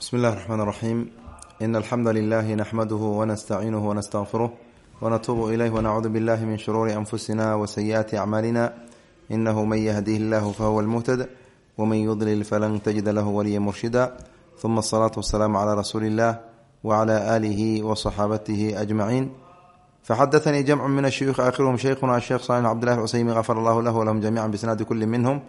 bsmi اllahi الرحmn الرaxيim in alxamda lilahi naxmaduh wnastaciinuh wnastaغfiruh wnatuubu ilayh wnacuudu biاllahi min shuruuri anfusina wsayi'aati acmaalina inahu man yahdih اllah fahuwa اlmuhtad wman yudlil falan tajida lahu waliya murshida ثuma الصlaatu wasalaamu clى rasuuli اllah wclى alihi wصaxaabatihi ajmaciin faxadaanii jamcu min ashuyuuhi aakhiruhum sheykhuna sheekh salih cbdillahi cusaymi gafar allahu lahu walahum jamica bisnaadi kuli minhm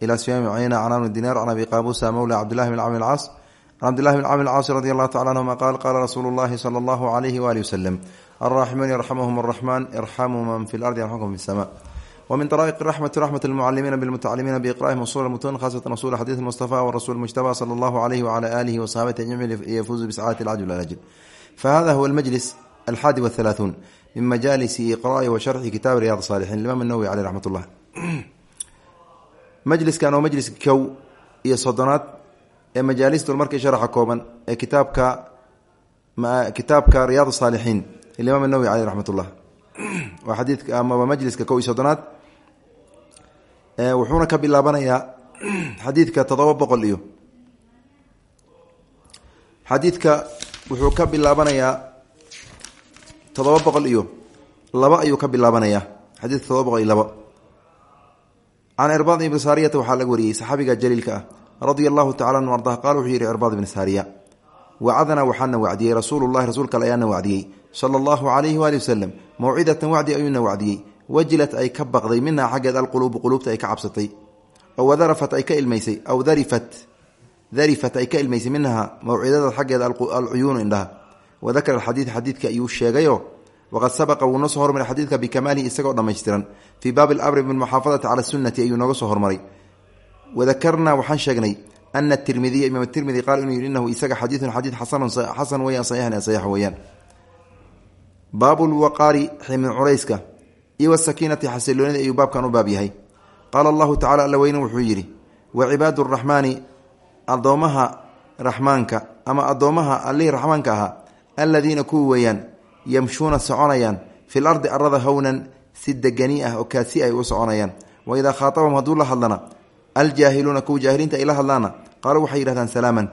ila sufyaan cuyeyna canaan dinar can abi qaabusa mowla cabdillahi bn camr اlcaas can cabdillahi bn camr اlcaasi radi allahu tacala anhuma qaal qaala rasuulu llahi sala allahu alayhi waalihi waslem alraaximuun yarxamuhum araxman irxamuu man fi lardi yarxamkum fi sama wmin daraa'iq raxmati raxmat lmucalimiina bilmutacalimiina biiqra'ihim usul mutun khasatan usul xadiid mustafa warasul mujtaba sala allahu alayhi wcala alihi wasaxaabati ajmaciin yafuuzu bisacaadati alcajl alajl fahada huwa almajlis alxaadi wathalaathuun min majaalisi iqra'i wa sharxi kitaabi riyaad saalixiin imaam nawowi caleyh raxmat ullah majliskan oo majliska kow iyo soddonaad ee majaalistul markii sharaxa kooban ee kitaabka kitaabka riyaad saalixiin imaam nawowi caleyh raxmat ullah waa xadiidka amaba majliska kow iyo soddonaad wuxuuna ka bilaabanayaa xadiidka toddoba boqol iyo. Xadiidka wuxuu ka bilaabanayaa toddoba boqol iyo laba ayuu ka bilaabanayaa xadiidka toddoba boqol iyo labo can irbaad ibni saariyata waxaa laga wariyey saxaabiga radia allahu tacala anu ardah qaal wuxuu yihi irbaad ibni saariya wacadana waxaana wacdiyey rasuulullahi rasuulka ayaana wacdiyey. Sala allahu calayhi waali wasalam mawcidatan wacdi ayuuna wacdiyey. Wajilat ay ka baqday minhaa xaggeed alquluubu quluubta ay ka cabsatay. Oo wadarafat ay ka ilmaysay aw darifat darifat ay ka ilmaysay minhaa mawcidada xaggeeda alcuyuunu indhaha. Wadakara alxadiid xadiidka ayuu sheegayo waqad sabaqa wuu noo soo hormaray xadiidka bikamaalihi isagoo dhammaystiran. Fii baabi alamri bilmuxaafadati cala sunnati ayuu nooga soo hormaray wadakarnaa waxaan sheegnay ana tirmidiya imaam tirmidi qaal inuu yidhi inahu isaga xadiidun xadiid xasanun xasan weyaan saxiixan saxiix weeyaan baabu lwaqaari ximin culayska iyo wasakiinati xasiloonida ayuu baabkan u baab yahay qaala allahu tacala alla weyne wuxuu yidhi wa cibaadu raxmaani addoomaha raxmaanka ama addoommaha allihii raxmaanka ahaa aladiina kuwa weeyaan yamshuuna soconayaan fil ardi arada hownan si degani ah oo kaasi ay u soconayaan wa idaa khaatabahum hadduu la hadlana aljaahiluuna kuwa jaahiliinta ay la hadlaana qaaluu waxay yidhahdaan salaaman.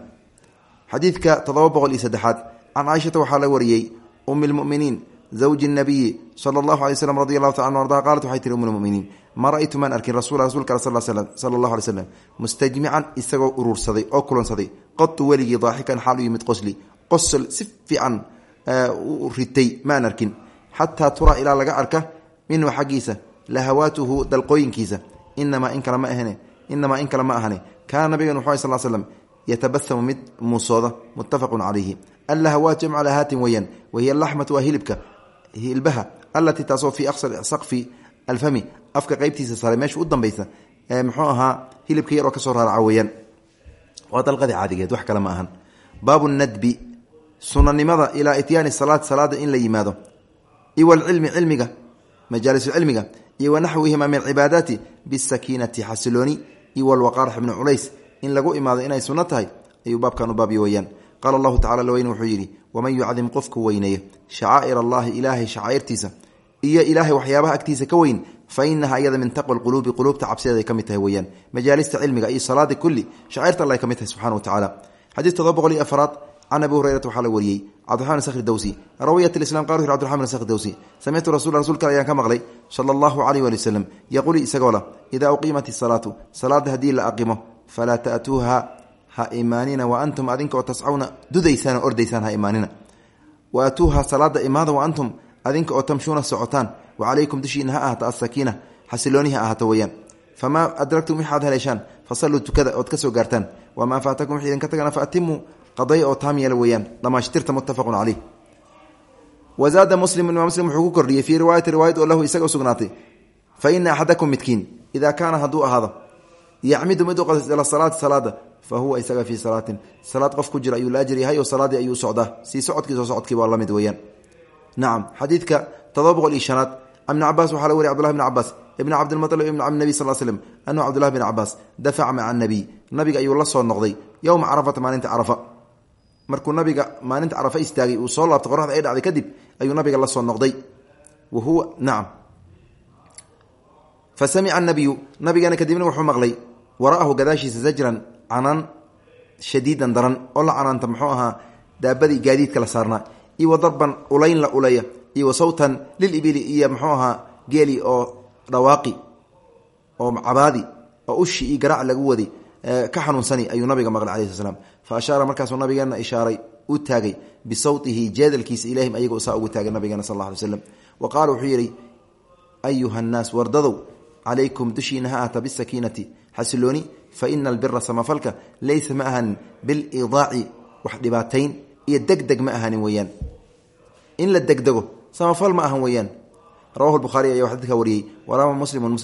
Xadiidka toddoba boqol iyo saddexaad can caaishata waxaa la wariyey umi lmuminiin zawji nabiyi sala allahu alay slam radi allahu taala anu ardaha qaalat waxay tihi um lmuminiin ma ra-ytu maan arkin rasuula rasulka al sal sala allahu alay slam mustajmican isagoo uruursaday oo kulansaday qotu weligii daaxikan xaal u yimid qosli qosol si fiican u ritay maan arkin xataa turaa ilaa laga arka minhu xaggiisa lahawaatuhu dalqooyinkiisa inamaa in kale ma ahne inamaa in kale ma ahane kaana nabigan wuxu sal slm yatabasamu mid muusooda muttafaqun calayhi allahawaat jamcu lahaatin weyaan wahiya alaxmatu waa hilibka hilbaha allatii taasoo fii saqfi alfami afka qeybtiisa sare meesha u dambaysa ee muxuu ahaa hilibka yaroo ka soo raaraca weyaan waa dalqadii caadigeed wax kale ma ahan baabu nadbi sunanimada ilaa ityaani salaad salaada in la yimaado iwalcilmi cilmiga majaaliscilmiga iyo wanaxwihima min cibaadaati bisakiinati xasilooni iwalwaqaar xibnu culays in lagu imaado inay sunno tahay ayuu baabkan u baabyo weyaan qaala allahu tacala lweyne wuxuu yidhi waman yucdim qofku weyneeya shacaa'ir allahi ilaahay shacaa'irtiisa iyo ilaahay waxyaabaha agtiisa ka weyn fa inaha iyada min taqwa lquluubi quluubta cabsideeday ka mid tahay weyaan. Majaalista cilmiga iyo salaada kulli shacairta alla ay ka mid tahay subxana wa tacala xadiis todoba boqol iyo afraad can abi hurayrata waxaa la wariyey. Cabdiraxman sakri dowsi rawiyat islam qal wuxu cbdiraxman sakri dowsi samictu rasul rasulka ayaan ka maqlay sala allahu caleyh waali wasalam yaquuli isagoo lah idaa uqiimat isalaatu salaada haddii la aqimo falaa ta'tuuha ha imaanina wa antum adinka oo tascawna dudaysaan oo ordaysaan ha imaanina. Wa atuuha salaada imaada wa antum adinka oo tamshuuna socotaan. Wa calaykum dushiina ha ahaato asakiina xasilooni ha ahaato weyaan famaa adragtum waxaad heleeshaan fasalluu tukada ood ka gaartaan. Wamaa faatakum wix qaday oo taam yeela weeyaan. Dhamaashtirta muttafaqun caleyh wazaada muslim imaam muslim wuxuu ku kordhiyey fii riwaayati riwaayad isaga usugnaatay fa ina axadakum midkiin idaa kaana hadduu ahaado yacmidu mid ila salaati salaada fa huwa isaga fii salaatin. Salaad qof ku jira ayuu la ajir yahay oo salaadii ayuu socdaa. Sii socodkii soo socodkii waa la mid weeyaan. Nacam xadiidka todoba boqol iyo shanaad ibni cabaas waxaa la wariy cbdullahi bn cabaas ibni cabdilmualib ibn cam nebi sal slm anuu cabdullahi bn cabaas dafaca maca anabiy nabiga ayuu la soo noqday yowma carafata maalinta carafa markuu nabiga maalinta carafa istaagay uu soo laabtay qoraxda ay dhacday kadib ayuu nabiga la soo noqday. Wa huwa nacam fa samica anabiyu nabigeena kadibna wuxuu maqlay wara'ahu gadaashiisa zajran canaan shadiidan daran oo la canaanta muxuu ahaa daabadii gaadiidka la saarnaa. Iyo darban ulayn la ulaya iyo wa sawtan lilibili iyo muxuu ahaa geeli oo dhawaaqi oo cabaadi oo ushi iyo lagu wadi ka xanuunsani ayuu nabiga maqlay alayhi slam fa ashaara markaasuu nabigeena ishaaray u taagay bisawtihi jeedalkiisa ilahim ayago saa ugu taagay nabigeena sal alay slam wa qaala wuxuu yidhi ayuha nnaas wardadow calaykum dushiina ha ahata bisakiinati xasilooni fa ina albira samafalka laysa ma ahanin bilidaaci wax dhibaatayn iyo degdeg ma ahanin weeyaan in la degdego samafal ma ahan weeyaan rawahu lbukhaari ayaa xadidka wariyey waraama muslimun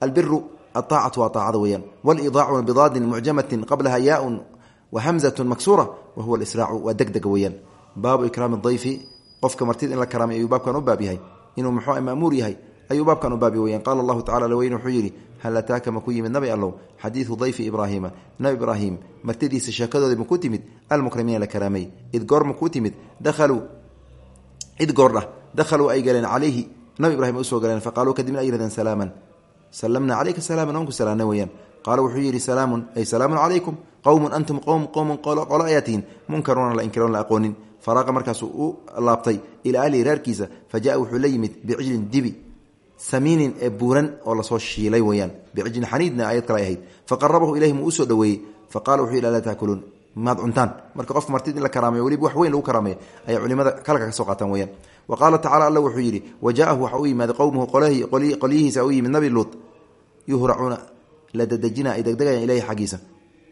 albiru aacatu waa aacada weyaan walidaacuna bidaadin mucjamatin qablaha yaaun wa hamzatu maksuura wa huwa lisraacu waa degdega weyaan baabu ikraami dayfi qofka martid in la karaamay ayuu baabkan u baab yahay inuu muxuu maamuur yahay ayuu baabkan u baabi weyaan qaala allahu tacala laweyn wuxuu yidhi hal ataaka ma ku yimid nabi allow xadiidu dayfi ibraahiima nabi ibraahim martidiisa sheekadooda ma ku timid almukramiina la karaamay id goor ma ku timid dahaluu id goordhah dakhaluu ay galeen calayhi salamna calayka salaaman oon ku salaana weyaan qaala wuxuu yidhi salaamun ay salaamun calaykum. Qowmun antum qowm qowmun qolo ayaa tihiin munkaruuna la inkiroon la aqoonin. Faraaqa markaasuu u laabtay. Ilaa ahlihi reerkiisa fa jaa wuxuu la yimid bicijlin dibi samiinin ee buuran oo la soo shiilay weyaan bicijlin xaniidna ayad kale ahayd. Faqarabahu ilayhi muu u soo dhoweeyey. Faqala wuxuu yidhi alaa taakuluun maad cuntaan. Marka qof martid in la karaamayo weliba wax weyn lagu karaamaya ayay culimada kalka ka soo qaataan weyaan wa qaala tacala alla wuxuu yidhi wa jaahu waxa u yimaaday qowmuhu qolyihiisa u yimid nabi luut. Yuhracuuna la ay degdegayaan ileyhi xaggiisa.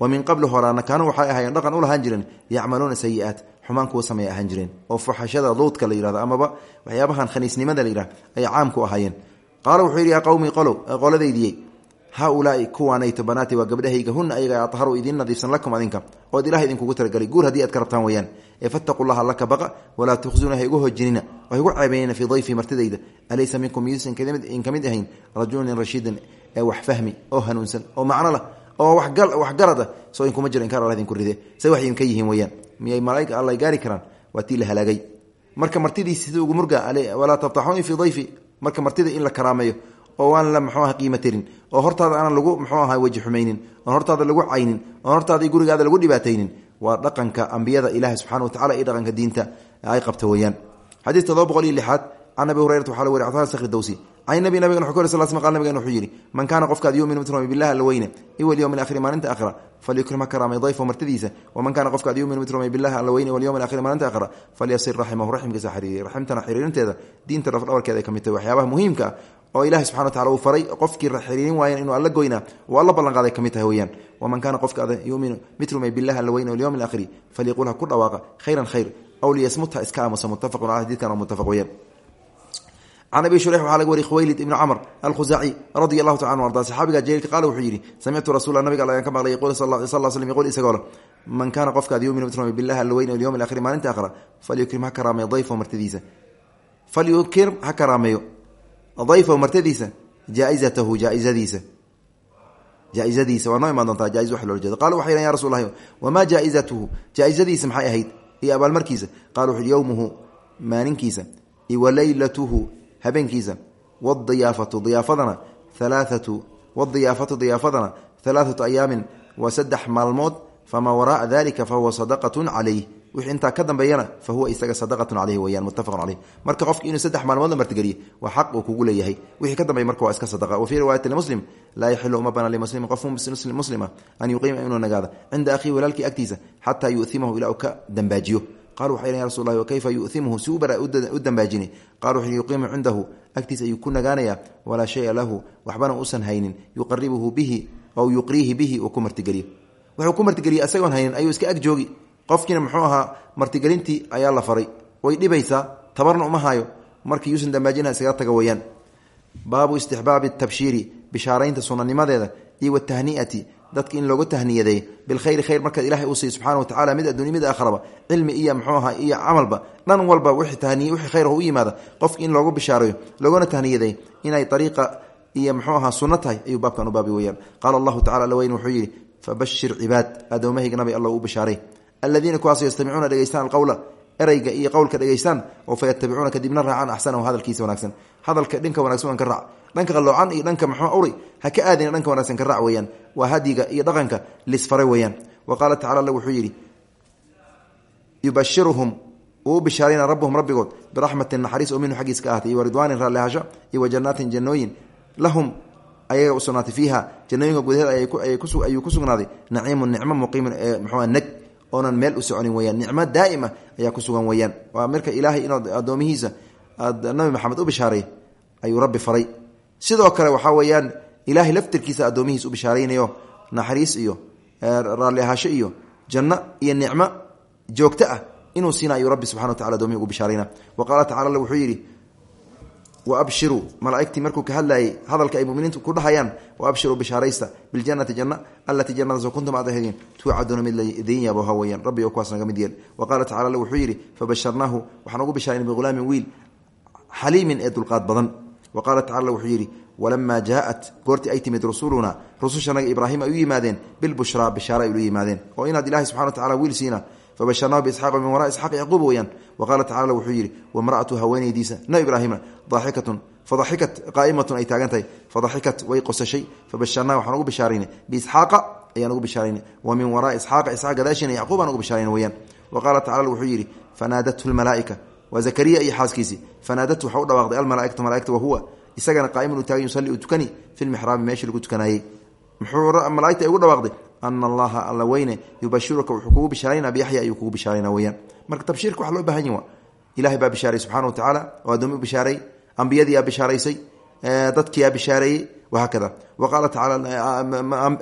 Wa min qabli horaana kaanu waxay ahaayeen dhaqan u lahaan jireen yacmaluuna sayi-aat xumaan kuwa sameey ahaan jireen. Oo fuxashada luudka la yihahdo amaba waxyaabahan khaniisnimada la yidhahdo ayay caam ku ahaayeen. Qaala wuxuu yidhi yaa qowmii qolow haaulaai kuwaanayto banaati waa gabdhahayga huna ayaga adharu idiin nadiifsan lakum adinka. Ood ilaha idinkugu talagelay guur haddii aad ka rabtaan weyaan ee fattaqu llaha laka baqa walaa tukhsuuna ha igu hojinina. Ha igu ceebeynina fii dayfii martidayda. Alaysa minkum miyuusan in ka mid ahayn rajulun rashiidin ee wax fahmi oo hanuunsan oo macno lah oo waxgarad soo inkuma jiro inkaar alla idinku ride say wax idinka yihiin weyaan miyay malaaika alla gaari karaan? Waa tii la halaagay. Marka martidiisi sida ugu murga walaa tabtaxuuni fii dayfi. Marka martida in la karaameeyo oo aan la mxuu aha qiimo tirin oo hortaada aanan lagu mxuu aha weji xumaynin. Oon hortaada lagu caynin. Oon hortaada gurigaada lagu dhibaataynin. Waa dhaqanka ambiyada ilahi subxana wa tacala iyo dhaqanka diinta ay qabta weyaan xadiis todoba boqol iyo lixaad can abi hurayrata waxaa la weri ctaan sakri dowsi can nabi nabigan wuxuu ka wari sal sl qal nabigan man kaana qofkaad yuuminu mid rumay billahi alla weyne iwalyowmi alaakhiri maalinta aakhira falyukrim ha karaamay dayfo martidiisa waman kaana qofkaad yuuminu mid rumay billahi alla weyne walyowmi alaakhiri maalinta aakhira falyasir raximahu raximkiisa xiriiriy raximtana xiriirinteeda diinta dhafdhabarkeeda ay ka waxyaabaha muhiimka ah oo ilahi subxana wa tacala uu faray qofkii xiriirin waayan inuu alla goynaa uu alla ballanqaaday ka mid tahay weyaan waman kaana qofka ada yuminu mid rumay billahi alla weyne walyowmi alaakhiri falyaqul ha ku dhawaaqa khayran khayr. Aw liyasmut ha iska aamusa muttafaqun caleh xadiidkan oo muttafaq weyaan can abi shureix waxaa laga wariy khuwaylid ibni camr alkhusaaci radia allahu taala arda saxaabiga jaliilka qaala wuxuu yidhi samictu rasuula nabiga al ayaan ka maqlay yqul sal l slm yqul isagoo le man kaana qofkaad yuminu mid rumay billahi alla weyne walyowmi alaakhiri maalinta aakhira falyukrim ha karaameeyo dayfo martidiisa. Falyukrim ha karaameeyo dayfo martadiisa jaaizatahu jaaizadiisa. Jaaizadiisa waa noo imaan doontaa jaiz wax loola jeedo. Qalu waxay yhan ya rasul lahi wamaa jaaizatuhu? Jaaizadiisa maxay ahayd? Iyo abaalmarkiisa qala wuxu yowmuhu maalinkiisa. Iwa leylatuhu habeenkiisa. Wadiyaafatu diyaafadana alaaatu wadiyaafatu diyaafadana alaaatu ayaamin waa saddex maalmood famaa waraaa dalika fahuwa sadaqatu calayh wixii intaa ka dambeeyana fa huwa isaga sadaqatun caleyhi weyaan muttafaqun caleyh marka qofki inuu saddex maalmood la martigeliyo waa xaq uu kugu leeyahay. Wixii ka dambeey marka waa iska sadaqa. Wa fii riwaayati muslim laa yaxilu uma bana limuslimin qof muslima an yuqiima inuu nagaado. Cinda akhiihi walaalkii agtiisa xataa yu'imahu ilaa uu ka dambaajiyo. Qalu waxay ya rasul lahi wakayfa yu'imuhu si u dambaajini qalu wuxu yuqiimu cindahu. Agtiisa ayuu ku shaya lahu. Waxbana uusan haynin. Yuqaribuhu bihi aw yuqriihi bihi uu ku martigeliyo. Wuxuu ku martigeliya isagoon haynin ayuu iska ag joogi qofkiina muxuu ahaa martigelintii ayaa la faray. Way dhibaysaa tabarna uma haayo. Markii yuusan dambaajina isaga taga weyaan baabu istixbaabi tabshiiri bishaaraynta sunanimadeeda iyo watahni'ati dadka in looga tahniyadeey bilkhayri khayr markaad ilahay uu siiy subxana watacala mid addunya mid aakhraba cilmi iyo muxuu ahaa iyo camalba. Dhan walba tahniye wixii khayr u yimaada qofki in loogu bishaareeyo loogana tahniyadeey inay ariiqa iyo muxuu ahaa sunno tahay ayuu baabkan u baabi weyaan qaala allahu tacala alla weyn wuxuu yidhi fabashir cibaad. Adoomahayga nabi alla u bishaaray aladiina kuwaasoo yastamicuuna dhegeystaan alqowla ereyga iyo qowlka dhegeystaan oo fa yatabicuuna kadibna raacaan axsanahu hadalkiisa wanaagsan. Hadalka dhinka wanagsan ka raac. Dhanka qaloocan iyo dhanka mxuu uri ha ka aadina dhanka wanaagsan ka raac weeyaan. Waa hadiga iyo dhaqanka lisfaray weeyaan. Wa qaala tacala alla wuxuu yidhi yubashiruhum uu bishaarayna rabbuhum rabbigood biraxmatin naxariis oo minhu xaggiis ka ahatay iyo waridwaanin raallihasho iyo wa jannaatin jannooyin. Lahum ayaga u sugnaatay fiiha oonan meel u soconin weyaan nicmo daa'ima ayaa ku sugan weyaan waa marka ilaahay inuu addoomihiisa aad nabi maxamed u bishaaray ayuu rabbi faray. Sidoo kale waxaa weeyaan ilaahay laftirkiisa addoomihiisa u bishaaraynayo naxariis iyo raalli ahaasho iyo janno iyo nicmo joogto ah inuu siina ayuu rabbi subxana wa tacala adomihi ugu bishaarayna. Wa qaala tacala wuxuu yidhi wa abshiruu malaaigtii markuu ka hadlayay hadalka ay muminiintu ku dhahayaan wa abshiruu bishaaraysta biljannati janna allatii jannadaasoo kuntum aad ahaydeen tuucaduuna mid laidin yaaboha weyaan rabbi oo kuwaas naga mid yeel wa qaala tacala wuxuu yidhi fabasharnaahu waxaan ugu bishaarayna bighulaamin wiil xaliimin ee dulqaad badan wa qaala tacala wuxuu yidhi walamaa jaaat goortii ay timid rusulunaa rusushanaga ibraahim ay u yimaadeen bilbushraa bishaara ay ula yimaadeen fabasharnahu biisxaaqa min waraa isxaaq yacquub weyaan wa qaala tacala wuxuu yidhi wamra'atu haweenaydiisa nabi ibraahima daaxikatun fadaxikat qaa'imatun ay taagan tahay fadaxikat way qosashay fabasharnaha waxaan ugu bishaaraynay biisxaaqa ayaan ugu bishaaraynay wa min waraa isxaaqa isxaaq gadaashiina yacquub aan ugu bishaarayna weyaan wa qaala tacala wuxuu yidhi fanaadathu lmalaa'ika waa zakariya iyo xaaskiisii fanaadathu waxaa u dhawaaqday almalaaikatu malaaigta wahuwa isagana qaa'imun u taagan yusalli uu tukani fi lmixraabi meeshii lagu tukanayey muxuu malaaigta ay ugu dhawaaqday ana allaha alla weyne yubashiruka wuxuu kugu bishaarayna biyaxya ayuu kugu bishaarayna weyaan marka tabshiirka wax loo baahan yahi wa ilahay baa bishaaray subxana wa tacaala oo addoomi bishaaray ambiyadiiyaa bishaaraysay dadkiyaa bishaareeyey wahaakada wa qaala tacaala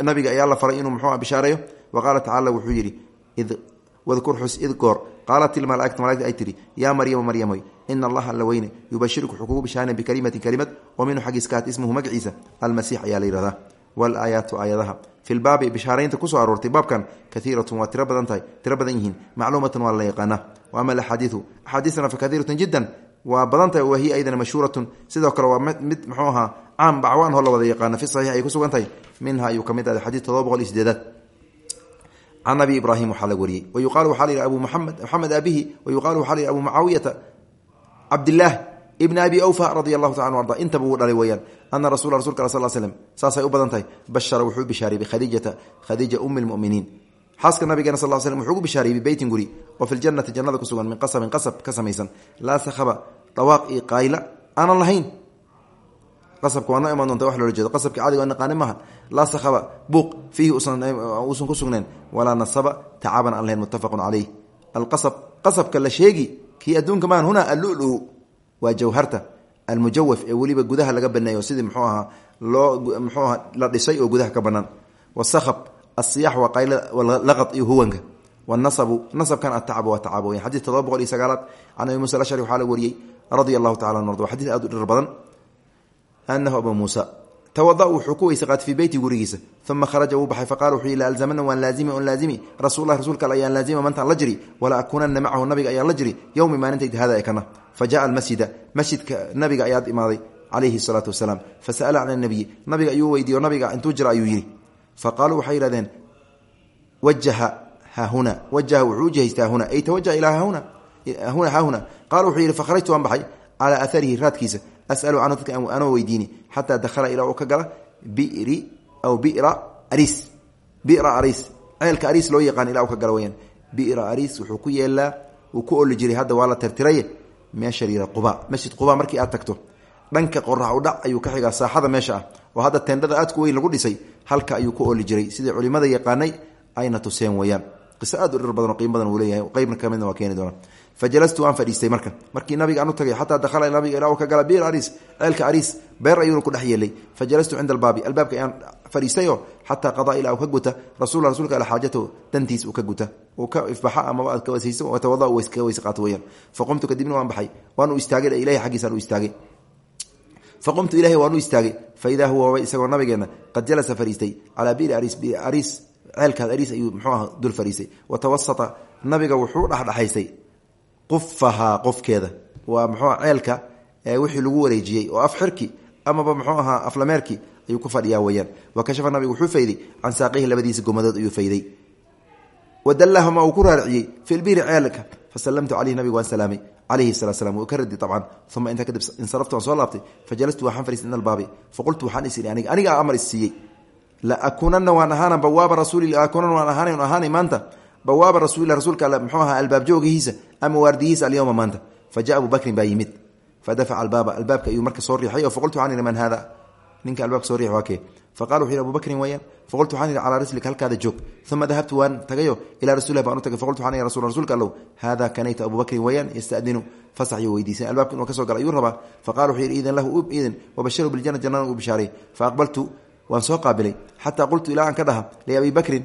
nabiga ayaa la faray inuu muxuu bishaareeyo wa qaala tacala wuxuu yidhi id wadkur xus id goor qaalat ilmalaaigtu malagta ay tihi yaa maryama maryamoy ina allaha alla weyne yubashiruka wuxuu kugu bishaarana bikalimatin kalimad oo minhu xaggiis kaat ismuhu magaciisa almasiix ayaa la yihahdaa walaayaatu aayadaha. Fi lbaabi bishaaraynta ku soo aroortay baabkan kaiiratun waa tiro badan tahay tiro badan yihiin macluumatun waa la yaqaana ama alaxaadiiu axaadiisna fa kaiiratun jiddan waa badan tahay wahiya aydana mashhuuratun. Sidoo kale waa mid muxuu ahaa caam bacwaan hoo la wada yaqaana fi saxiix ay ku sugan tahay. Minha ayuu ka mid ahay xadiis todoba boqol iyo sideedaad can abi ibraahim waxaa laga wariyey wa yuqaalu waxaa la yidhi abu muxamed moxamed aabihi wa yuqaalu waxaa la yidhi ibn abi awfa radi allahu taala anu arda. Dhalay weeyaan ana rasula rasulka al sal slm saasay u badan bashara wuxuu bishaariyey bikhadiijata khadiija umi lmuminiin xaaska nabigeena sal slm wuxuu ugu bishaariyey bibeytin guri oo fi ljannati jannada ku sugan min qasabin qasab ka samaysan. Sakhaba dhawaaq iyo qaayla aanan lahayn. Qasabka waa noo imaan wax loola jeedo. Qasabka cadiga oo naqaani maaha laa sakhaba buuq fiihi uusan ku sugneen. Walaa nasaba tacaban aan lahayn muttafaqun caleyh alqasab qasabka la sheegi kii adduunka maan huna allulu waa jawharta almujawaf ee weliba gudaha laga baneeyo sidii mxuu ahaa loo mxuu aha la dhisay oo gudaha ka banaan wasahab asiyax waa qayla laqad iyo huwanka. Wanasabu nasabkan atacab waa tacab weyan xadis todoba boqol iyo sagaalaad can abi musa alashari laga wariyey radia allahu tacala an arda wa xadis aad u dhir badan. Abu muusa tawada wuxuu ku weyse qaatay fii beyti gurigiisa uma kharaja wuu baxay faqala wuxuu yihi laalzamana waan laazimi on laazimi rasulah rasuulka al ayaan laazima mantaan la jiri wala akunana macahu nabiga ayaan la jiri yowmi maalintayda hada ekana fa jaءa almasjida masjidka nabiga ayaad imaaday calayhi الsalaatu wasalaam fasa'ala can nabiyi nabiga ayuu weydiiyo nabiga intuu jira ayuu yidhi faqaaluu waxay yihahdeen wajaha haahuna wajaha wuxuu ujihaystay haahuna ay tawajaha ilaa haahuna huna haahuna qaala wuxuu yidhi fakharajtu waan baxay calaa atharihi raadkiisa asalu canhu dadka anoo weydiini xataa dakhala ilaa uu ka gala biri aw bira aris bira aris ceelka aris loo yaqaan ilaa uu ka gala weyaan bira aris wuxuu ku yeelaa uu ku oli jiray. Hadda waa la tirtiraye. Meesha layihah quba. Masjid quba markii aad tagto dhanka qorax u dhac ayuu ka xigaa saaxada meesha ah. Oo hadda teendhada aadku weyn lagu dhisay halka ayuu ku oli jiray. Sidii culimada yaqaanay ayna tuseen weyaan qiso aad u dhir badan oo qiimo badan uu leeyahay. Qeybna ka midna waa keeni doona fajalastu waan fadhiistay marka. Markii nabiga aan u tagay xataa dakhala nabiga ilaa uu ka gala bir aris ceelka aris beer ayuuna ku dhex yeelay. Fajalastu cinda albaabi albaabka ayaan fadhiistayoo xataa qadaa ilaa uu ka guta. Rasul rasulka al xaajatahu dantiis uu ka guta. Uu ka ifbaxa amaba aad ka wasayso watawada uu iskaga weyse qaato weyaan faqumtu kadibna waan baxay. Waan u istaagay ilahi xaggiisaan u istaagay. Faqumtu ilahi waan u istaagay. Faidaa huwa waba isagoo nabigeena qad jalasa fadhiistay. Calaa biri aris aris ayuu muxuu aha dul fadhiistay watawasata nabiga wuxuu dhexdhexaysay qufahaa qofkeeda. Waa muxuu ceelka wixii lagu wareejiyey oo af xirki amaba muxuu ahaa aflameerki ayuu ku fadhiyaa weyaan wa kashafa nabigu wuxuu fayday can saaqihi labadiisa gomadood ayuu fayday. Wadallahuma uu ku raariciyey fi lbiri ceelka. Fasalamtu caleyhi nabigu waan salaamay. Calayhi salaa slam wuu ka radi abcan uma intaa kadib insaraftu waan soo laabtay fajalastu waxaan fariistay min albaabi faqultu waxaan aniga amar laakunana waan ahaana bawaaba rasuuli akunan waan ahaan ahaanay maanta. Bawaaba rasuulila rasuulka alle mxuu ahaa albaab joogihiisa ama waardiyihiisa alyowma maanta. Fa jaa abu bakrin baa yimid. Fadafaca albaaba albaabka ayuu marka soo riixay oo faqultu waxaan ihi man hada ninka albaabka soo riix waa kee. Faqala wuxu yhi abu bakrin weyaan faqultu waxaan ihi calaa rislika halkaada joog. Uma dahabtu waan tagayo. Ilaa rasulilah baan u tagay. Faqultu waxaan ihi rasul rsulka allow hada kanayta abu bakrin weyaan yastadinu fasax iyo weydiisan albaabka inuu ka soo gala ayuu rabaa. Faqala wuxuu yidhi iidan lahu iidin wabashiru biljana jannana uu bishaaray. Faaqbaltu waan soo qaabilay. Xataa qultu ilaa aan ka dhaha liabi bakrin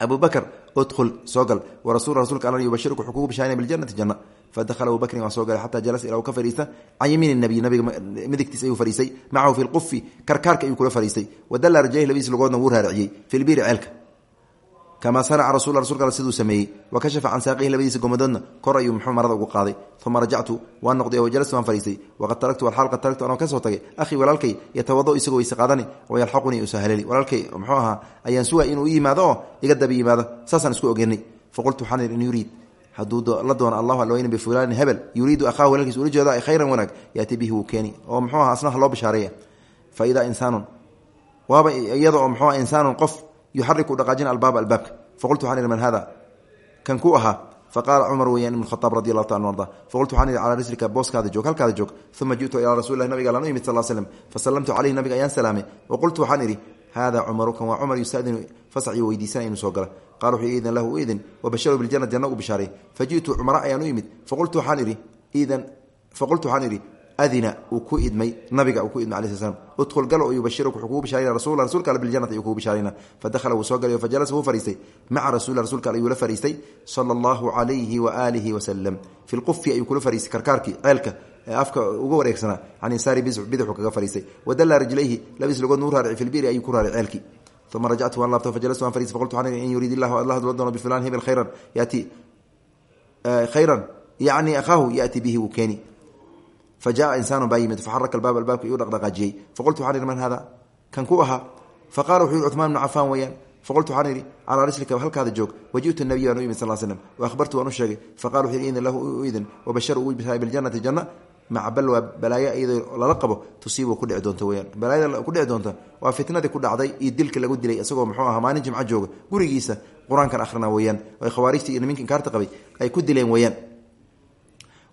abu bakr udkhul soo gal. Warasul rasulka alla yubashirku wuxuu kugu bishaaraya biljanati janna. Fadakhala abu bakrin waa soo galay xataa jalasa ilaa uu ka fadhiista can yamiini nabiy nabiga midigtiis ayuu fadhiistay macahu fi lqufi karkaarka ayuu kula fadhiistay wadalla rajayh labadiis lugoodna wuu raariciyey. Fi lbiiri ceelka kamaa sanaca rasul rasulka all siduu sameeyey wa kashafa can saaqihi labadiisa gomadoodna kor ayuu muxuu marada ugu qaaday uma rajactu waan noqday oo jalastu waan fadhiistay waqad taraktu walxaal qad taraktu anoo ka soo tagay akhii walaalkay yatawado isagoo weyse qaadani oo yalxaqunii usahaleli walaalkay muxuu ahaa ayaan suga inuu yimaado oo iga dabi yimaado saasaan isku ogenay faqultu waxaan ihi in yuriid hadduu la doono allahu alweyne bifulanin hebel yuriidu akhaahu walaalkiis ula jeeda khayran wanaag yaati bihi wuu keeni oo muxuu aha asnaha loo bishaareeya fa insaanun waaba iyada oo muxuu insaanun qof yuxariku dhaqaajina albaaba albaabka faqultu waxaan ihi man hada kan ku ahaa faqaala cumar weyaan ibn khaaab radi allahu taala arda faqultu waxaan ihi rislika booskaada joog halkaada joog uma ji'tu ilaa rasulilah nabiga laan u yimid sal slm fasallamtu caleyhi nabiga ayaan salaamay waqultu waxaan idhi hada cumaru kan waa cumar yustadinu fasacyo weydiisanaya inuu soo gala qala wuxuu iidan lahu iidin wabasharu biljana janna u bishaaray faji'tu cumara ayaan u yimid faqultu waxaan idhi iidan faqultu waxaan idhi adina uu ku idmay nabiga uu ku idmay alai sl slam udkhul gal oo yubashiruka wuxuu kugu bishaarayna rasul rasulka alle biljanati ayuu kugu bishaarayna fadakhala wuu soo galay fajalasa wuu fariistay. Maca rasuli rasulka alle ayuu la fariistay sala allahu calayhi waaalihi wasalam fi lqufi ayuu kula fariistay karkaarkii ceelka ee afka uga wareegsanaa can insaari bidixu kaga fariistay. Wadalla rijlayhi labis lagood nuu raarici fi lbiri ayuu ku raaric ceelkii. Uma rajactu waan laabto fajalastu waan fariistay faqultu in yuriid illahu allah la doono bifulan hebel khayran yaati khayran yacni akhaahu yaati bihi wuu keeni fajaءa insaanu baa yimid faxaraka albaab albaabka iu dhaqdhaqaajiyey faqultu waxaan ihi man hada kan ku ahaa faqala wuxuu yihi cuثmaan bnu cafaan weeyaan faqultu waxaan idhi calaa rislika halkaada joog waji'tu nabiy baan u yimid sal slm waahbartu waan u sheegay faqala wuxu yhi idin lahu u idin wabasharu uu bishaay biljannati janna maca balwa balaayo iyadoo lala qabo tusiibu ku dhici doonta weyaan balaayada ku dhici doonta waa fitnadii ku dhacday iyo dilka lagu dilay isagoo muxuu ahaa maalin jimco jooga gurigiisa qur'aankan akhrina weeyaan ay khawaarijtii iyo niminka inkaarta qabay ay ku dileen weeyaan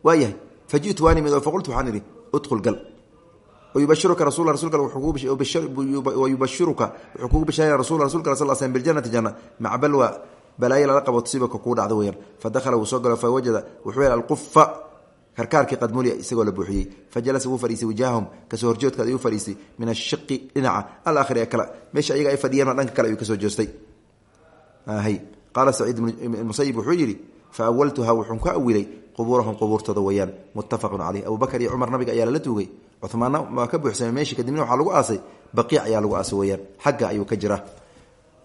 waayahay faji'tu waan imid oo faqultu waxaan idhi udkhul gal wayubashiruka rasul rasulka wayubashiruka wuxuu kugu bishaaraya rasul rasulka sal slm biljannati janna maca balwa balaayo lala qabo tusiibaka kuu dhacda weyaan fadakhala wuu soo galo fa wajada wuxuu hel alqufa karkaarkii qad mulya isagoo la buuxiyey fajalasa wuu fadhiistay wijaahahum ka soo horjoodkaad ayuu fadhiistay min ashiqi dhinaca alaakhiri ee kale meesha ayaga ay fadhiyeen dhanka kale ayuu ka soo joostay qaala saciid musayib wuxuu yidhi fa awaltuha wuxuun ka awilay qubuurahum qubuurtooda weyaan muttafaqun caleyh abubakar iyo cumar nabiga ayaa lala tuugay cumaanna waa ka buuxsamay meeshii kadibna waxaa lagu aasay. Baqiic ayaa lagu aasay weyaan xagga ayuu ka jira.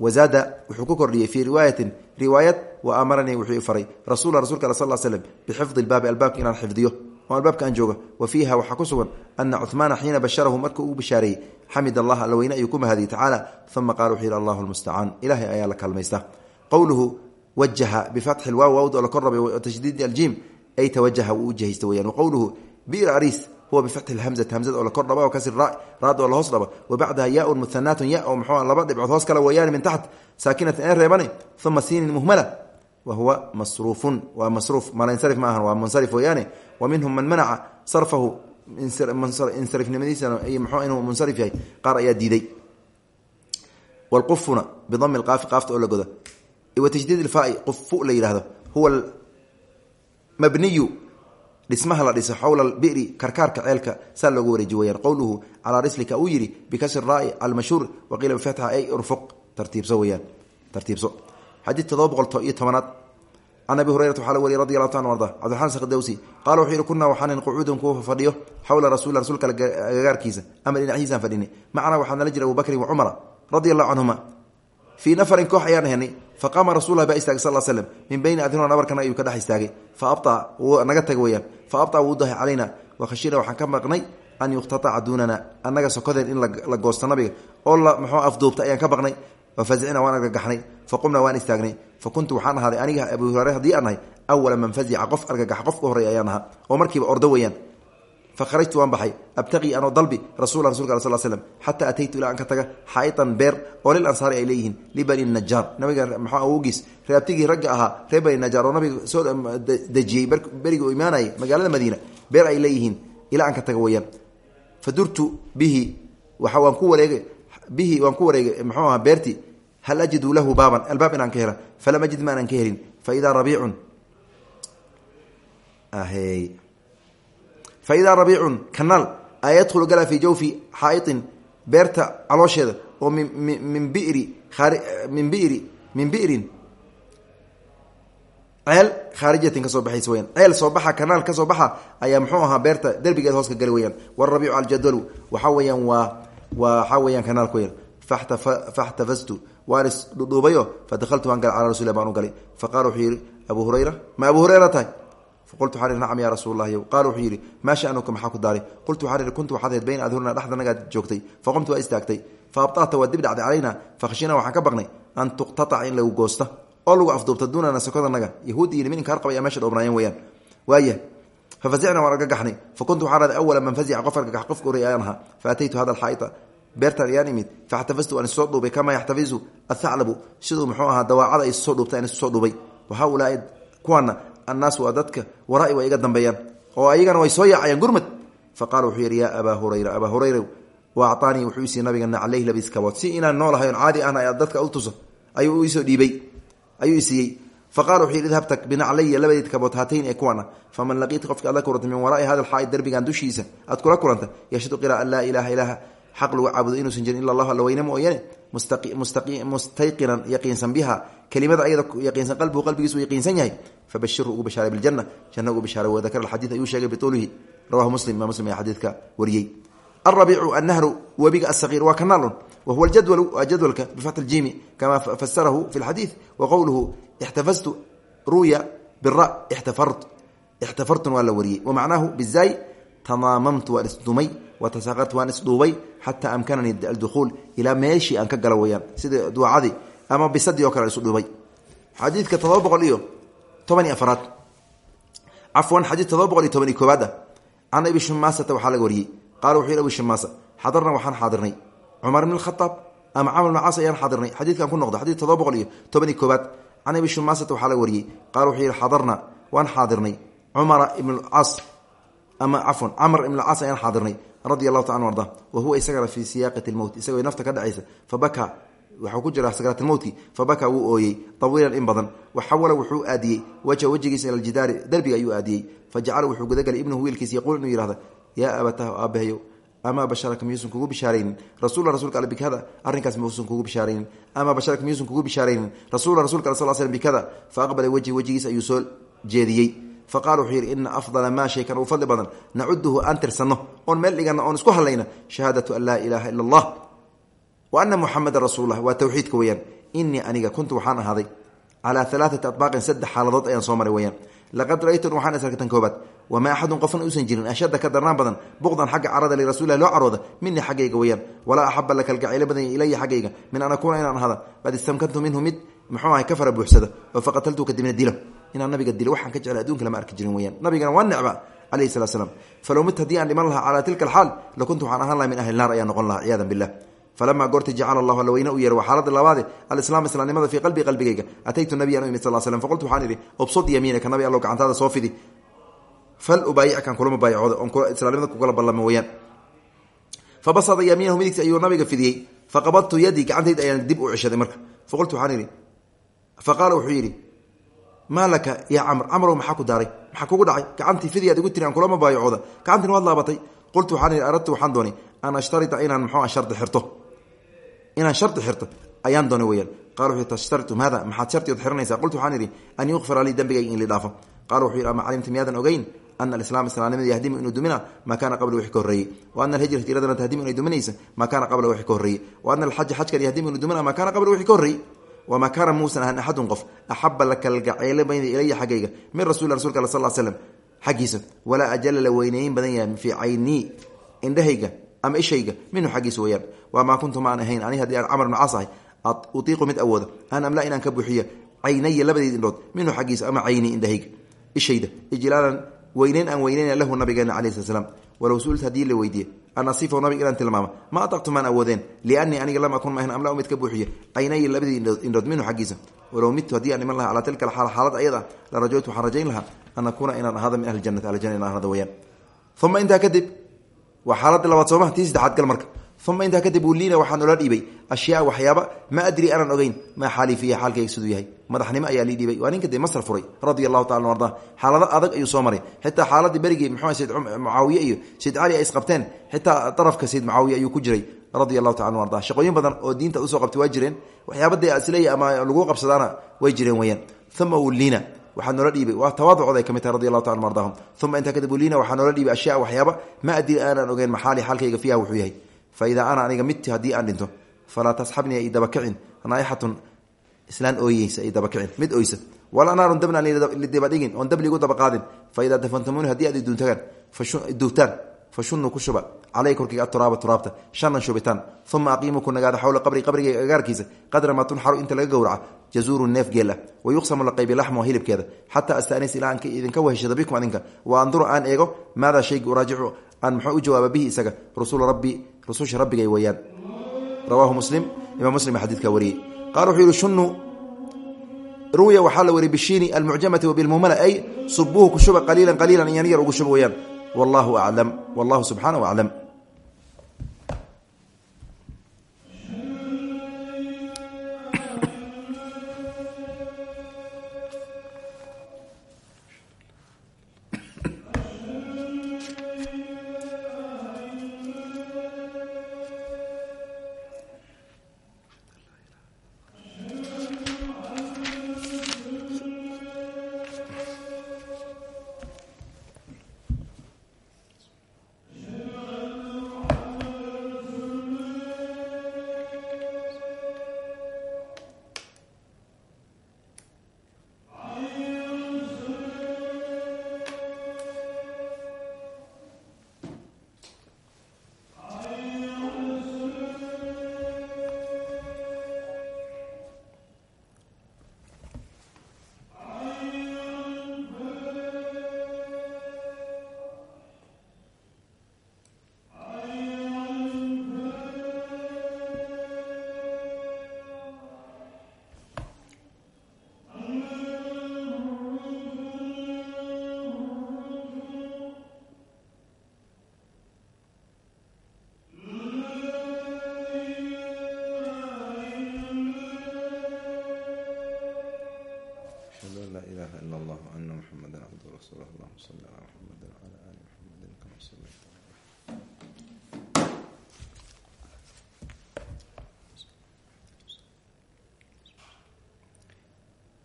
Wazaada wuxuu ku kordhiyey fii riwaayatin. Riwaayad wa amaranii wuxuu faray. Rasuula rasulka al sal slm bixifdi lbaabi albaabka inaan xifdiyo. Oo albaabka aan jooga wa fiiha waxaa ku sugan ana cuhmaana xiina basharahu markuu uu bishaareeyey xamid allah alla weyne ayuu ku mahadiyey tacaala. Uma qaala wuxuu yidhi allahu lmustacaan ilahay ayaa la kaalmaysta. Qowluhu wajaha bifatxi lwaaw waawd oo la kor rabay watashdiidi aljiim ay tawajaha wuu jahaysta weyaan waqowluhu bir ariis huwa bifatxi lhamzati hamzada oo la kor dhaba oo kasir raad oo la hoos dhaba wa bacdaha yaun muhanaatun ya oo muxuu laba dhibcood hoos kala weeyaan min taxt saakinatin ee reebane uma siinin muhmala wa huwa masruufun waa masruuf malansarif ma ahan waa munsarif weeyaane wa minhum man manaca sarfahu insarifnimadiisana iyo muxuu inuu munsarif yahay qaar ayaa diiday wlqufuna bidami lqaafi qaafta oo la goda wa tajdiid ilfaai qufu la yidhahdo huwa mabniyu dhismaha la dhiso xowla biri karkaarka ceelka saa looga wareeji weyaan qowluhu calaa rislika uu yidhi bikasri raai almashhuur waqiila bifatxa ay urfuq tartiibso weyaan tartiibso. Xadiid todoba boqol iyo tobanaad. Can abi hurayrata waxaa la wariy radi allahu ta an arda cabdiraxmaan sakhdawsi qaala wuxuu yihi kunaa waxaanin qucuudan kuwa fadhiyo xowla rasuuli rasuulka agagaarkiisa ama dhinaciisaan fadhinay. Macnaa waxaa nala jira abubakrin wa cumara radi allahu canhuma fii nafarin koox ayaan ahanay faqaama rasulah baa istaagay sal slm min bayni adinuna nabarkana ayuu ka dhex istaagay. Fa abaa naga taga weyaan fa abطa wuu dahay calayna. Wakhashina waxaan ka maqnay an yuktaaca duunana annaga sokodeen in la goosto nabiga. Oo la mxuu afduubta ayaan ka baqnay wafazicna waan argagaxnay faqumna waan istaagnay. Fa kuntu waxaan ahaaday aniga abu hurare haddii aan nahay awala man fazica qof argagax qof ka horreeya ayaan ahaa. Oo markiiba ordo weeyaan fakharajtu waan baxay abtaqii anoo dalbi rasula rasulka sal slm xataa ataytu ilaa an ka taga xaaitan beer oo lil ansaari ay leeyihiin libani najaar nabiga maxaa awogiis reabtigii ragga ahaa reer bani najaar oo nabiga soo dejiyey berigii u imaanayay magaalada madiina beer ay leeyihiin ilaa an ka taga weyaan fadurtu bihi waa waan ku wareegay bihi waan ku wareegay mxuu ahaa beerti hal ajidu lahu baaban albaab inaan ka hela falam ajid ma aanan faidaa rabiicun kanaal a yadkhulu gala fii jawfi xaaiin beerta caloosheeda oo min biri min biri min birin ceel khaarijatin ka soo baxaysa weyaan ceel soo baxa kanaal ka soo baxa ayaa muxuu ahaa beerta derbigeed hoos ka gali weyaan warabiicu aljadalu waxaa weyaan waa waxaa weyaan kanaalka weyaan faxtafastu waan isdhudhuubayo fadahaltu waan galay cala rasul baan u galay faqala wuxuu ma abu hurayra faqultu waxaan ihi nacam ya rasuul lahi qaala wuxuu yidhi maa sha'nuka maxaa ku daaray qultu waxaan ihi kuntu waxaad ahayd bayna adhurina dhexdanagaad joogtay faqumtu waa istaagtay fa abta'ta waa dib dhacday calayna fakhshina waxaan ka baqnay an tuqtataca in lagu goosta oo lagu afduubta duunana sakodanaga yahuud iyo nimin inkaar qaba ayaa meesha dhoobnaayeen weyaan waaya fafazicna waan argagaxnay fa kuntu waxaan ahaday awala man fazica qof argagax qofka horey ayaan ahaa fa ataytu hada alxaa'ita beertan ayaan imid faxtafastu aan isusoo dhuubay kamaa yaxtafizu athaclabu siduu muxuu ahaa dawaacada ay isusoo dhuubtay aan isusoo dhuubay wa haaulaai kuwaana annaas waa dadka warai way iga dambeeyaan. Oo ayagana way soo yaacayaan gurmad fa qaala wuxuu yidhi yaa abaa hurayra abaa hurayra wa acطaanii wuxuu isiiye nabiga naclayh labiskabood si inaan noolahay on caadi ahna dadka u tuso. Ayuu isoo dhiibay. Ayuu isiiyey fa qala wuxuu yidhi idhabtak binaclaya labadeed kabood haatayn ee kuwana. Faman laqiita qofki aad la kulanta min waraai hada alxaa'id derbigan dushiisa aad kula kulanta yashhadu qira an laa ilaaha ilaaha xaq lagu caabudo inuusan jirin ila allahu alla weyne mooyane mustayqinan yaqiinsan biha. Kelimada ayada yaqiinsan qalbigu qalbigiisu yaqiinsan yahay. Fabashirhu ugu bashaaray biljana janna ugu bashaaray wadakar alxadiid ayuu sheegay biuulihi rawahu muslim imaa muslim ayaa xadiidka wariyey. Alrabiicu annahru webiga asagiir waa kanaalun wa huwa jadwalu waa jadwalka bifatxi ljiimi kama fasarahu fi lxadiid wa qowluhu ixtafastu ruya bira ixtafart ixtafartun waa la wariyey. Wa macnaahu bizaay tamaamamtu waan isdumay watasaqartu waan isdhuubay xataa amkananii alduhuul ilaa meeshii aan ka galo weyaan sida duacadii ama bisadii oo kale isu dhuubay xadiidka todoba boqol iyo toban iyo afaraad. Cafwan xadiid todoba boqol iyo toban iyo koobaad ah can abi shumaasata waxaa laga wariyey. Qala wuxuu yhi abi shumaasa xadarna waxaan xaadirnay. Cumar bn khaaab ama camr bn caas ayaan xaadirnay. Xadiidkan ku noqdo xadid todoba boqol iyo toban iyo koobaad can abi shumaasata ama cafwan camr ibn caas ayaan xaadirnay radi allahu ta an wa huwa isagana fii siyaaqati lmowt isagoo nafta ka dhacaysa fabaka waxuu ku jira sakaraatmowtki fabaka wuu ooyey tawiilan in badan waxawala wuxuu aadiyey wajha wejigiisa ila ljidaari derbiga ayuu aadiyey fajacala wuxuu gudagalay ibnuhu wiilkiisa yaquul inuu yihahda yaa abatahu aabahayow amaa basharaka miyuusan kugu bishaaraynin rasuula rasulka alle bikada arrinkaas miyuusan kugu bishaaraynin amaa basharaka miyuusan kugu bishaaraynin rasuula rasulka alle sal slm bikada fa aqbala wejhi ayuu soo jeediyey faqala wuxuu yidhi ina afdala maa shay kan uu fadli badan nacuduhu aan tirsanno oon meel dhigana oon isku hadlayna shahaadatu an laa ilaaha ila allah wa ana muxameda rasuullah waa towxiidka weyaan inii aniga kuntu waxaan ahaaday calaa alaaati abaaqin saddex xaaladood ayaan soo maray weyaan laqad raytun waxaan is arkatan koobaad wamaa axadun qofna uusan jirin ashadda ka darnaan badan buqdan xagga carada lirasulilah loo carooda minii xaggayga weyaan walaa axaba la kalgacaylo badanya ilaya xaggayga min an akuuna inaan ahada qad istamkantu minhu mid muxuu ahay ka fara buuxsada oo faqataltu kadibna dilo inaan nabiga dilo waxaan ka jeclay adunka lama arki jirin weyaan nabigana waa necba calayhi salatu slam falow mit haddii aan dhiman lahaa calaa tilka alxaal lakuntu waxaan ahaan laha min ahli naar ayaan noqon lahaa ciyadan billah. Falamaa goorti jacala allahu alla weyne u yeer waa xaalada labaade alislaam islaamnimada fii qalbii qalbigayga. Ataytu nabiyan u imid sal slm faqultu waxaan idhi ubsud yamiinaka nabi allow gacantaada soo fidi. Fal ubaayican kulama baayacooda oon islaamnimada kugala ballama weyaan fabasada yamiinahu midigta ayuu nabiga fidiyey. Faqabadtu yadii gacantayda ayaan dib u ceshaday marka. Faqultu waxaan idhi faqaala wuxuu yidhi maa laka yaa camr camrow maxaa ku daaray? Maxaa kugu dhacay? Gacantii fidiyaad igu tiri aan kulama baayacooda gacantiin waad laabatay. Qultu waxaan aradtu waxaan doonay an ashtarita inaan muxuu shardi xirto. Inaan shardi xirto ayaan doonay weyaan qala wuxuu tashtaritu maada? Maxaad shardigood xiranaysaa? Qultu waxaan idhi an yuqfira lii dembigayga in li dhaafo. Qala wuxuu yidhi ama calimta miyaadan ogeyn ana alislaam islaamnimada yahdimu inuu dumina? Maa kaana qabla wixii ka horreeyey wa ana alhijra hijradana tahdimu inay duminaysa maa kaana qabla wixii ka horreeyey wa ana alxaja xajkan yahdimu inuu dumina? Maa kaana qabla wixii ka wamaa kaana muusan ahan axadun qof axaba la kalgaceylo bayna ilaya xaggayga min rasuli rasulka al sal slm xaggiisa walaa ajala la weyneeyin badan yahay fii caynii indhahayga ama ishayga minhu xaggiisa weyaan. Wamaa kuntu maan ahayn ani haddii aan camar bnu ahay utiiqu mid awooda an amla inaan ka buuxiyo caynaya labadeed indhood minhu xaggiisa ama cayni indhahayga ishayda ijlaalan weyneyn aan weyneyna lahu nabigeena calayi slat slam walow su'ilta haddii la weydiiye an asifahu nabig inaan tilmaama ma ataqtu maan awoodeen lianii aniga lam akun maahan amla mid ka buuxiye caynaya labadii indhood minhu xaggiisa. Walow midtu haddii aan iman laha calaa tilka xaal xaalad ayada la rajowtu waxaan rajayn lahaa an akuuna inaan ahaada min ahli janati aljana inaan ahada weyaan uma intaa kadib waa xaaladii labaad soomaha tii saddexaad gal marka uma intaa kadib uliina waxaa noola dhiibay ashyaa waxyaaba ma adri aanan ogeyn maa xaali fiiha xaalkayga siduu yahay. Madaxnimo ayaa lii dhiibay. Waa ninka dee masr furay radia allahu taala arda. Xaalado adag ayuu soo maray. Xitaa xaaladii berigii mxu sayd mucaawiye iyo sayd cali ay isqabteen xitaa darafka sayd mucaawiye ayuu ku jiray radia allahu taala arda. Shaqooyin badan oo diinta u soo qabtay waa jireen. Waxyaaba dee isleeya ama lagu qabsadaana way jireen weyaan uma uliina waxaa noola dhiibay. Waa tawaaducooda ay ka mid tahay radi allahu taala ardahum uma intaa kadib uliina waxaa noola dhiibay ashyaa waxyaaba ma adri aanan ogeyn maxaali xaalkayga fiiha wuxuu yahay faidaa ana aniga midti haddii aan dhinto falaa tasxabnii ay dabakicin naaixatun islaan ooyeysa ay dabakicin mid oysa wala naarun dabna lidabadhigin oon dab liigu dabaqaadin faidaa dafantamuuni haddii aad iduntagaan duugtaan fashunuu ku shuba calay korkayga aturaaba turaabta. Shanan shubitaan. Uma aqiimuu ku nagaada xawla qabri qabrigayga agaarkiisa. Qadra maa tunxaru inta laga gowraca. Jazuuru neef geel ah wa yuqsamu laqaybi laxmo hilibkeeda. Xataa astanis ilaa aan idinka weheshado bikum adinka. Wa anduru aan eego maadaa shaygi uraajicu aan muxuu u jawaaba bihi isaga? Rasul rabbi rususha rabbigay weyaan. Rawaahu muslim. Imaam muslim xadiidka wariyey. Qaal wuxuu yihi shunu ruwiya waxaa la wariyey bishiini almucjamati wabilmuhmala ay subuuhu ku shuba qaliilan qaliilan iyan yar ugu shuba weyaan wallahu aclam wallahu subxaanahu aclam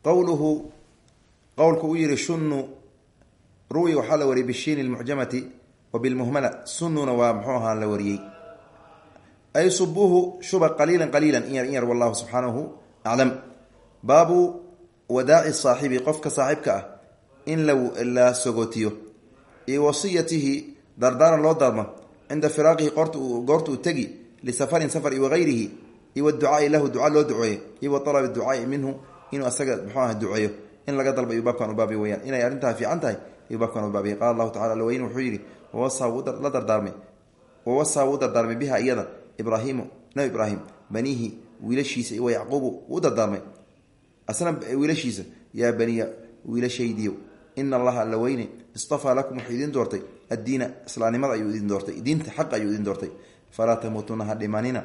qowluhu qowlku uu yihi shunu ruwi waxaa la wariyey bishiini lmucjamati wa bilmuhmala. Sununa waa muxuu ahaa la wariyey. Ay subuuhu shuba qaliila qaliila in yar in yar wallahu subxaanahu aclam. Baabu wadaaci saaxibi qofka saaxibka ah in la sogootiyo iyo wasiyatihi dardaaran loo darmo cinda firaaqihi goorta uu tegi lisafarin safar iyo wagayrihi iyo lahu duca loo duceeyo iyo wa alabi ducaai minhu inuu asaga mxuu ah duceeyo. In laga dalba ayuu baabkan u baabiy weyaan inay arrintaa fiican tahay ayuu baabkan u baabiyay qaala allahu tacala alweyn wuxuu yidhi la dardaarmay. Wawasaa wuu dardaarmay biha iyada ibraahiimu nabi ibraahim baniihi wiilashiisa wa yacquubu wuu dardaarmay. Asna wiilashiisa yaa baniya wiilashaydiyo ina allaha alla weyne lakum wuxuu idin doortay. Addiina islaamnimada ayuu idin doortay. Diinta xaqa ayuu idin doortay. Falaa tamuutuna ha dhimanina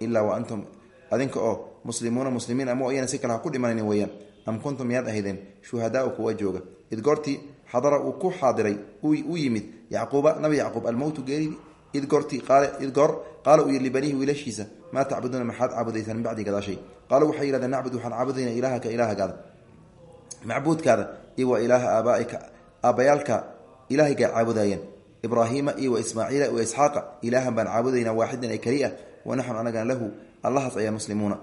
wa antum adinka oo muslimuuna muslimiin ama ayana si kale ha ku dhimanan weyaan am kuntum miyaad ahaydeen? Shuhadaau kuwa jooga. Id goortii xadara uu ku xaadiray u yimid yacquuba nabi yacquub almowtu geeridi. Id goortii id goor qaala uu yii libanihi wiilashiisa maa tacbuduuna maxaad caabudaysaan min bacdi gadaashay? Qaaluu waxay yihahdeen nacbud waxaan caabudayna ilaahaka ilaahagaada. Macbuudkaada iyo wa ilaaha aabaaika aabbayaalka ilaahaygaa caabudayeen. Ibraahiima iyo wa ismaaciila wa isxaaqa ilaahan baan caabudaynaa waaxidan ee keli ah wanaxnu anagan lahu allahaas ayaa muslimuuna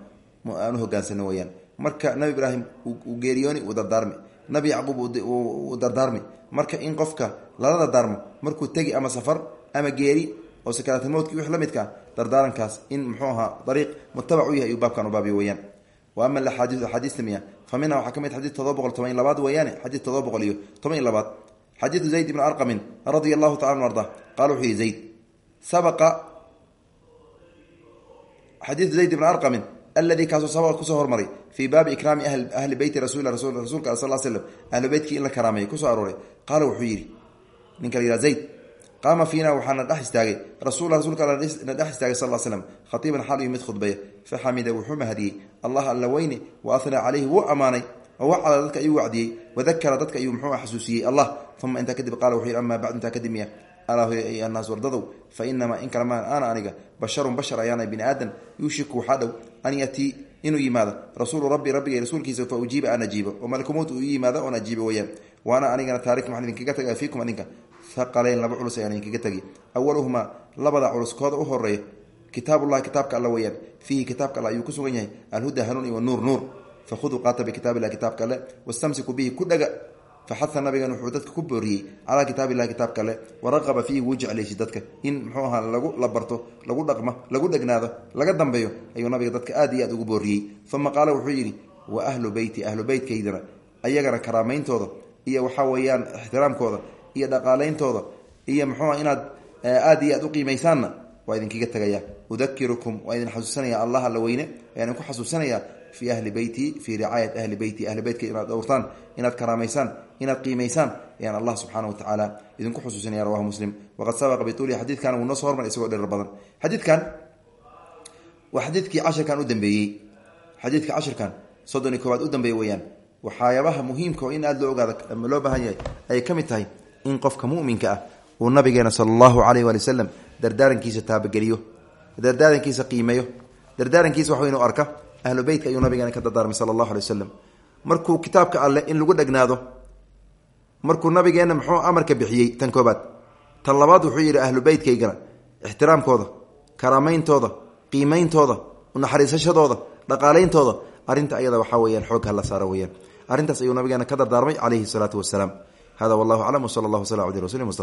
aanu hogaansano weyaan marka nabi ibraahim uu geeriyooni uu dardaarmi nabi yacquub uu dardaarmi marka in qofka lala dardaarmo markuu tegi ama safar ama geeri oo sakaraatimoodki wix la midkaa dardaarankaas in muxuu ahaa dariiq mutabac u yahay ayuu baabkan u baabiyo weyaan wa ama aaadii axaadiista miya. Waxaa ka mid xadii todoba boqol toban iyo labaad weeyaane xadii todoba boqol iyo toban iyo labaad. Xadiidu zayd ibni arqamin radia allahu tacala anu arda. Qala wuxuu yihi zayd sabaqa xadiidu zayd ibni arqamin alladii kaasoo sabaqa ku soo hormaray fii baabi ikraami ahli beyti rasul rasuulka al sal slm ahlu beytkii in la karaameeyey ku soo arooray qaala wuxuu yidhi ninka la yihah zayd qaama fiina waxaana dhex istaagay rasul rasuulka na dhex istaagay sal slm khatiiban xaal iyo mid khudbeeya faxamida wuxuu mahadiyey allah alla weyne wa ahnaa caleyhi wuu ammaanay wacada dadka ayuu wacdiyey wadakara dadka ayuu muxuu xasuusiyey allah uma intaa kadib qaala wuxuu yidhi amaa bacdu intaa kadib annaas wardadow fa inamaa in kalamaan ana aniga basharun bashar ayaana bini aadan yuushiku waxaa an yatii inuu yimaado rasuulu rabbi rabbigay rasuulkiisa fa ujiiba aan ajiibo oo malkumowt uu yimaado oon ajiibo weyaan. Waana anigana taarikum waxaan idinkaga taga fiikum adinka haqalayn laba culus ayaan idinkaga tegi awaluhumaa labada culus kooda u horreeya kitaabullahi kitaabka alla weyaan. Fiihi kitaabka alle ayuu ku sugan yahay alhuda hanuun iyo nuur nuur. Fakhuduu qaata bikitaabillahi kitaabka alle wastamsiku bihi ku dhaga faxaa nabigan wuxuu dadka ku booriyey calaa kitaabillahi kitaabka alle waraqaba fiihi wuu jeclaysi dadka in muxuu ahaa lagu la barto lagu dhaqmo lagu dhegnaado laga dambeeyo ayuu nabiga dadka aad iyo aad ugu booriyey uma qaala wuxuu yidhi wa ahlu beyti ahlu beytkaydana ayagana karaamayntooda iyo waxaa weeyaan ixtiraamkooda iyo dhaqaaleyntooda iyo muxuuha inaad aad iyo aad u qiimaysaanna waa idinkaga tegaya udakirukum waa idin xasuusanaya allah alla weyne ayaan idinku xasuusanaya fii ahli beyti fii ricaayat ahli beyti ahli beytka inaad dhowrtaan inaad karaamaysaan inaad qiimaysaan ayaan allah subxaana wa tacaala idinku xusuusinaya rawahu muslim waqad sabaqa bituulihi xadiidkan wuu noo soo hormar isagoo dherer badan xadiidkan waa xadiidkii cashirkan u dambeeyey xadiidka cashirkan soddon iyo koowaad u dambeeye weyaan waxyaabaha muhiimka oo in aada loo ogaado ama loo baahan yahay ayay ka mid tahay in qofka muminka ah uu nabigeena sala allahu calayh waali wasalam dardaarankiisa taabageliyo dardaarankiisa qiimeeyo dardaarankiisa wax weyn ahlu beytka ayuu nabigeena ka dardaarmay sala allahu alay wasalam markuu kitaabka alleh in lagu dhegnaado markuu nabigeenna muxuu amarka bixiyey tan koobaad tan labaad wuxuu yidhi ahlu beytkaygana ixtiraamkooda karaameyntooda qiimeyntooda naxariisashadooda dhaqaaleyntooda arrinta ayada waxaa weyaan xoog hala saaro weyaan arrintaas ayuu nabigeena ka dardaarmay calayhi salaatu wasalaam hada wallahu aclam wsala allah waslam abdi rasuli mustafa